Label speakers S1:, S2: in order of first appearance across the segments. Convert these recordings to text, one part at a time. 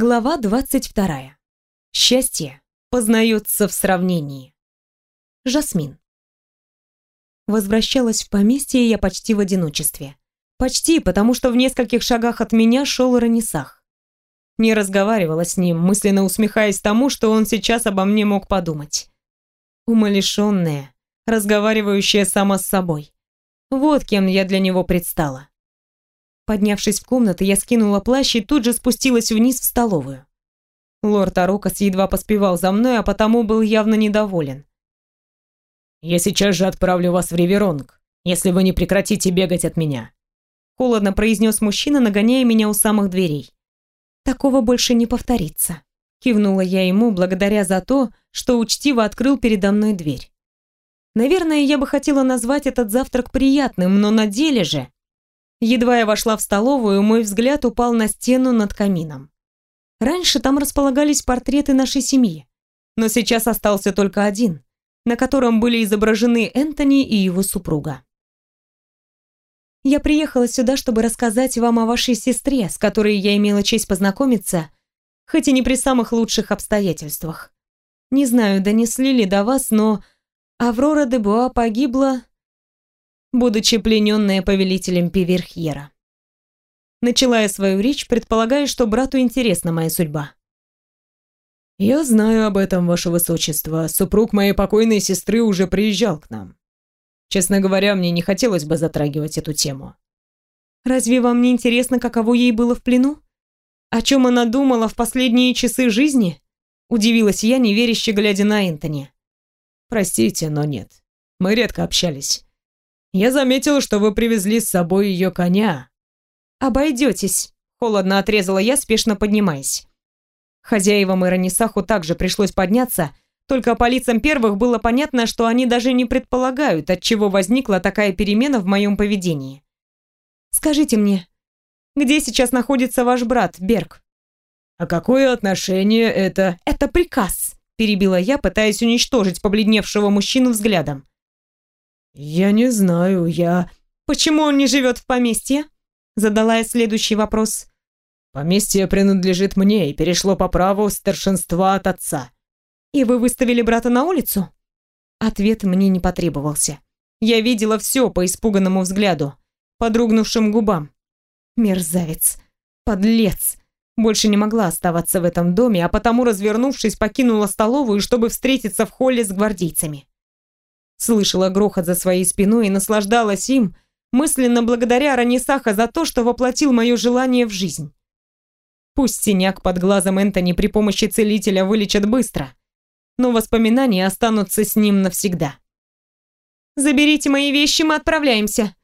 S1: Глава 22. Счастье познается в сравнении. Жасмин. Возвращалась в поместье я почти в одиночестве. Почти, потому что в нескольких шагах от меня шел Ранисах. Не разговаривала с ним, мысленно усмехаясь тому, что он сейчас обо мне мог подумать. Умалишенная, разговаривающая сама с собой. Вот кем я для него предстала. Поднявшись в комнату, я скинула плащ и тут же спустилась вниз в столовую. Лорд Арокас едва поспевал за мной, а потому был явно недоволен.
S2: «Я сейчас же отправлю вас в Риверонг, если вы не прекратите бегать от меня»,
S1: холодно произнес мужчина, нагоняя меня у самых дверей. «Такого больше не повторится», кивнула я ему благодаря за то, что учтиво открыл передо мной дверь. Наверное, я бы хотела назвать этот завтрак приятным, но на деле же Едва я вошла в столовую, мой взгляд упал на стену над камином. Раньше там располагались портреты нашей семьи, но сейчас остался только один, на котором были изображены Энтони и его супруга. Я приехала сюда, чтобы рассказать вам о вашей сестре, с которой я имела честь познакомиться, хоть и не при самых лучших обстоятельствах. Не знаю, донесли ли до вас, но Аврора де Буа погибла будучи плененная повелителем Пиверхьера. Начала я свою речь, предполагая, что брату интересна моя судьба.
S2: «Я знаю об этом, ваше высочество. Супруг моей покойной сестры уже приезжал к нам. Честно говоря, мне не хотелось бы затрагивать эту тему».
S1: «Разве вам не интересно, каково ей было в плену? О чем она думала в последние часы жизни?» Удивилась я, неверяще глядя на Энтони.
S2: «Простите, но нет. Мы редко общались. Я заметил, что вы привезли с собой ее коня».
S1: «Обойдетесь», — холодно отрезала я, спешно поднимаясь. Хозяевам и Ранисаху также пришлось подняться, только по лицам первых было понятно, что они даже не предполагают, от чего возникла такая перемена в моем поведении. «Скажите мне, где сейчас находится ваш брат, Берг?»
S2: «А какое отношение это...»
S1: «Это приказ», — перебила я, пытаясь уничтожить побледневшего мужчину взглядом.
S2: «Я не знаю, я...»
S1: «Почему он не живет в поместье?» Задала я следующий вопрос.
S2: «Поместье принадлежит мне и перешло по праву старшинства от отца».
S1: «И вы выставили брата на улицу?» Ответ мне не потребовался. Я видела все по испуганному взгляду, подрогнувшим губам. Мерзавец, подлец. Больше не могла оставаться в этом доме, а потому, развернувшись, покинула столовую, чтобы встретиться в холле с гвардейцами. Слышала грохот за своей спиной и наслаждалась им, мысленно благодаря Ранисаха за то, что воплотил мое желание в жизнь. Пусть синяк под глазом Энтони при помощи целителя вылечат быстро, но воспоминания останутся с ним навсегда. «Заберите мои вещи, мы отправляемся»,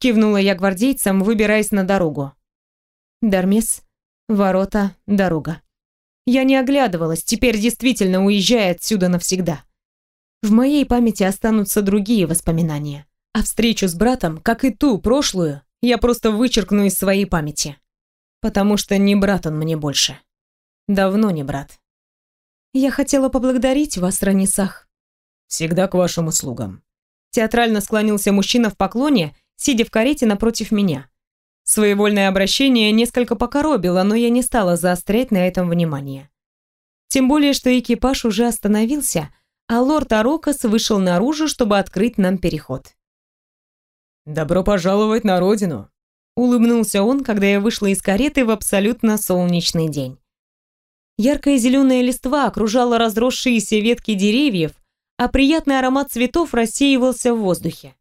S1: кивнула я гвардейцам, выбираясь на дорогу. Дармес, ворота, дорога. Я не оглядывалась, теперь действительно уезжая отсюда навсегда. В моей памяти останутся другие воспоминания. А встречу с братом, как и ту прошлую, я просто вычеркну из своей памяти. Потому что не брат он мне больше. Давно не брат. Я хотела поблагодарить вас, Ранисах.
S2: Всегда к вашим услугам.
S1: Театрально склонился мужчина в поклоне, сидя в карете напротив меня. Своевольное обращение несколько покоробило, но я не стала заострять на этом внимание. Тем более, что экипаж уже остановился, а лорд Арокас вышел наружу, чтобы открыть нам переход.
S2: «Добро пожаловать на родину!»
S1: Улыбнулся он, когда я вышла из кареты в абсолютно солнечный день. Яркая зеленая листва окружала разросшиеся ветки деревьев, а приятный аромат цветов рассеивался в воздухе.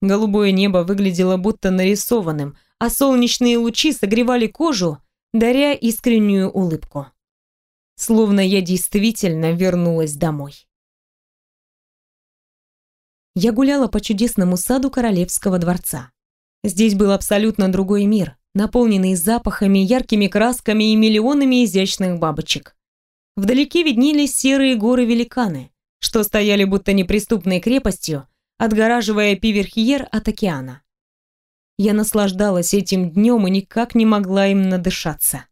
S1: Голубое небо выглядело будто нарисованным, а солнечные лучи согревали кожу, даря искреннюю улыбку. Словно я действительно вернулась домой я гуляла по чудесному саду королевского дворца. Здесь был абсолютно другой мир, наполненный запахами, яркими красками и миллионами изящных бабочек. Вдалеке виднелись серые горы-великаны, что стояли будто неприступной крепостью, отгораживая Пиверхьер от океана. Я наслаждалась этим днем и никак не могла им надышаться.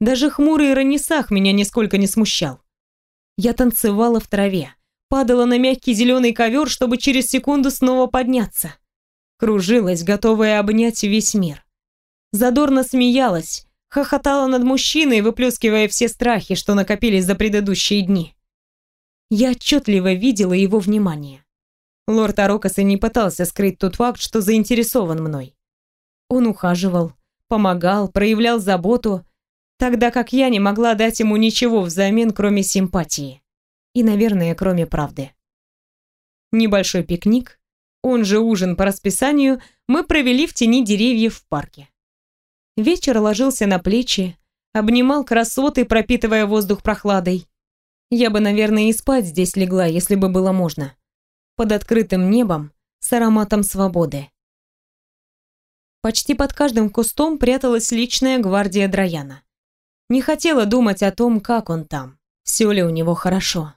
S1: Даже хмурый Ранисах меня нисколько не смущал. Я танцевала в траве, падала на мягкий зеленый ковер, чтобы через секунду снова подняться. Кружилась, готовая обнять весь мир. Задорно смеялась, Хохотала над мужчиной, выплескивая все страхи, что накопились за предыдущие дни. Я отчетливо видела его внимание. Лорд Арокас и не пытался скрыть тот факт, что заинтересован мной. Он ухаживал, помогал, проявлял заботу, тогда как я не могла дать ему ничего взамен, кроме симпатии. И, наверное, кроме правды. Небольшой пикник, он же ужин по расписанию, мы провели в тени деревьев в парке. Вечер ложился на плечи, обнимал красоты, пропитывая воздух прохладой. Я бы, наверное, и спать здесь легла, если бы было можно. Под открытым небом, с ароматом свободы. Почти под каждым кустом пряталась личная гвардия Драяна. Не хотела думать о том, как он там, все ли у него хорошо.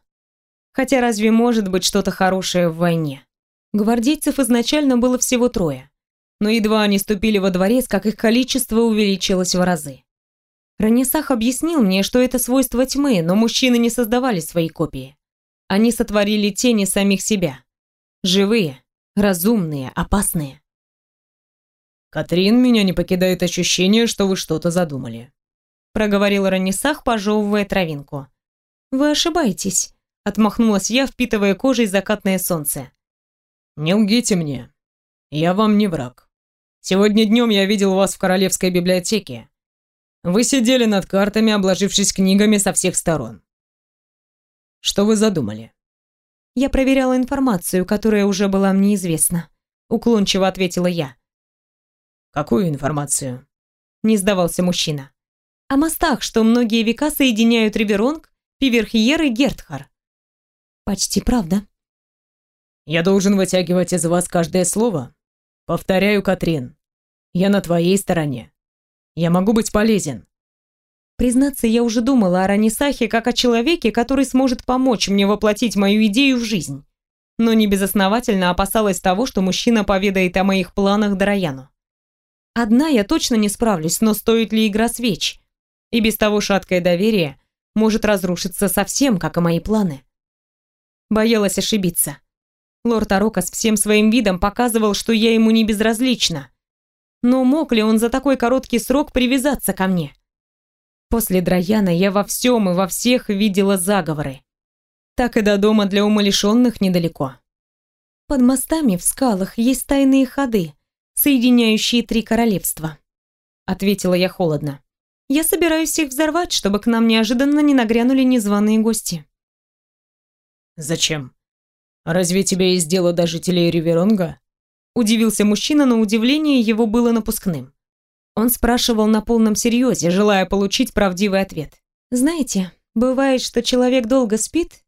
S1: Хотя разве может быть что-то хорошее в войне? Гвардейцев изначально было всего трое. Но едва они ступили во дворец, как их количество увеличилось в разы. Ранисах объяснил мне, что это свойство тьмы, но мужчины не создавали свои копии. Они сотворили тени самих себя. Живые, разумные, опасные.
S2: «Катрин, меня не покидает ощущение, что вы что-то задумали»,
S1: проговорил Ранисах, пожевывая травинку. «Вы ошибаетесь», — отмахнулась я, впитывая кожей закатное солнце.
S2: «Не лгите мне. Я вам не враг. Сегодня днем я видел вас в Королевской библиотеке. Вы сидели над картами, обложившись книгами со всех сторон. Что вы задумали?»
S1: «Я проверяла информацию, которая уже была мне известна», — уклончиво ответила я.
S2: «Какую информацию?»
S1: Не сдавался мужчина. «О мостах, что многие века соединяют Риверонг, Пиверхиер и Гертхар». «Почти правда».
S2: «Я должен вытягивать из вас каждое слово?» «Повторяю, Катрин, я на твоей стороне. Я могу быть полезен».
S1: Признаться, я уже думала о Ранисахе как о человеке, который сможет помочь мне воплотить мою идею в жизнь. Но не безосновательно опасалась того, что мужчина поведает о моих планах Дорояну. Одна я точно не справлюсь, но стоит ли игра свеч? И без того шаткое доверие может разрушиться совсем, как и мои планы. Боялась ошибиться. Лорд Арокас всем своим видом показывал, что я ему не безразлична. Но мог ли он за такой короткий срок привязаться ко мне? После Драяна я во всем и во всех видела заговоры. Так и до дома для умалишенных недалеко. Под мостами в скалах есть тайные ходы, соединяющие три королевства», — ответила я холодно. «Я собираюсь их взорвать, чтобы к нам неожиданно не нагрянули незваные гости».
S2: «Зачем? Разве тебе есть дело до жителей Риверонга?»
S1: Удивился мужчина, но удивление его было напускным. Он спрашивал на полном серьезе, желая получить правдивый ответ. «Знаете, бывает, что человек долго спит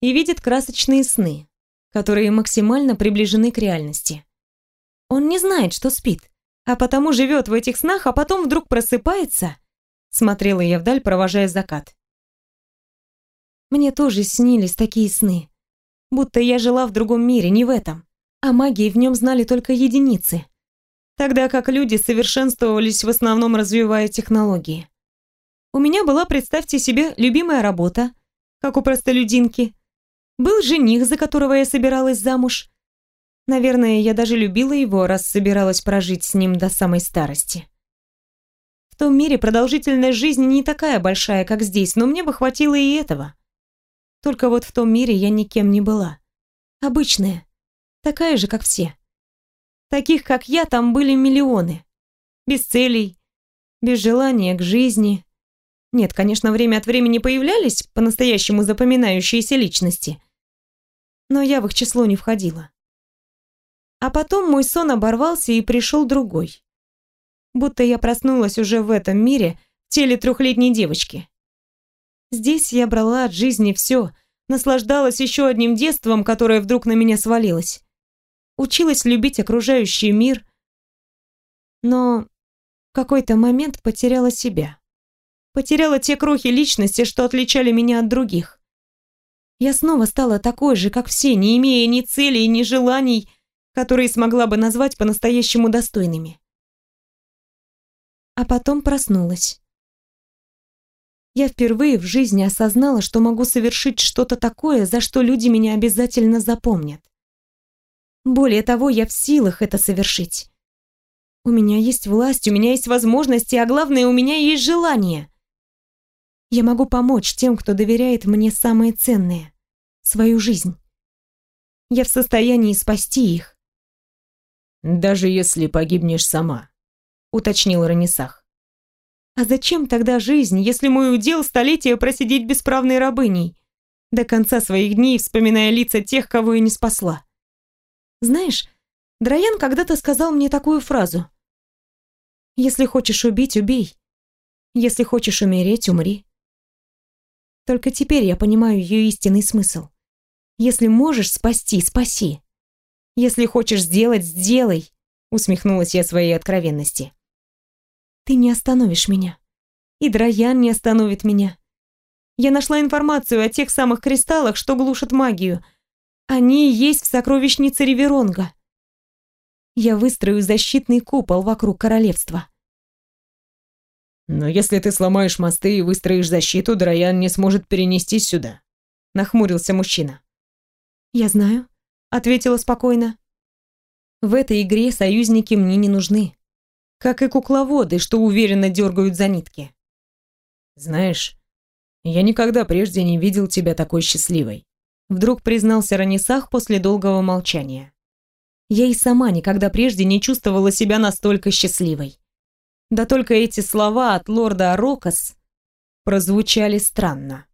S1: и видит красочные сны, которые максимально приближены к реальности. Он не знает, что спит, а потому живет в этих снах, а потом вдруг просыпается. Смотрела я вдаль, провожая закат. Мне тоже снились такие сны. Будто я жила в другом мире, не в этом. А магии в нем знали только единицы. Тогда как люди совершенствовались в основном развивая технологии. У меня была, представьте себе, любимая работа, как у простолюдинки. Был жених, за которого я собиралась замуж. Наверное, я даже любила его, раз собиралась прожить с ним до самой старости. В том мире продолжительность жизни не такая большая, как здесь, но мне бы хватило и этого. Только вот в том мире я никем не была. Обычная. Такая же, как все. Таких, как я, там были миллионы. Без целей, без желания к жизни. Нет, конечно, время от времени появлялись по-настоящему запоминающиеся личности. Но я в их число не входила. А потом мой сон оборвался и пришел другой. Будто я проснулась уже в этом мире, в теле трехлетней девочки. Здесь я брала от жизни все, наслаждалась еще одним детством, которое вдруг на меня свалилось. Училась любить окружающий мир, но в какой-то момент потеряла себя. Потеряла те крохи личности, что отличали меня от других. Я снова стала такой же, как все, не имея ни целей, ни желаний, которые смогла бы назвать по-настоящему достойными. А потом проснулась. Я впервые в жизни осознала, что могу совершить что-то такое, за что люди меня обязательно запомнят. Более того, я в силах это совершить. У меня есть власть, у меня есть возможности, а главное, у меня есть желание. Я могу помочь тем, кто доверяет мне самое ценное — свою жизнь. Я в состоянии спасти их.
S2: «Даже если погибнешь сама», — уточнил Ранисах.
S1: А зачем тогда жизнь, если мой удел столетия просидеть бесправной рабыней, до конца своих дней вспоминая лица тех, кого я не спасла? Знаешь, Драян когда-то сказал мне такую фразу. Если хочешь убить, убей. Если хочешь умереть, умри. Только теперь я понимаю ее истинный смысл. Если можешь спасти, спаси. Если хочешь сделать, сделай, усмехнулась я своей откровенности. Ты не остановишь меня. И Драян не остановит меня. Я нашла информацию о тех самых кристаллах, что глушат магию. Они есть в сокровищнице Риверонга. Я выстрою защитный купол вокруг королевства.
S2: Но если ты сломаешь мосты и выстроишь защиту, Драян не сможет перенестись сюда, нахмурился мужчина.
S1: Я знаю, ответила спокойно. В этой игре союзники мне не нужны, как и кукловоды, что уверенно дергают за нитки.
S2: Знаешь, я никогда прежде не видел тебя такой счастливой,
S1: вдруг признался Ранисах после долгого молчания. Я и сама никогда прежде не чувствовала себя настолько счастливой. Да только эти слова от лорда Арокас прозвучали странно.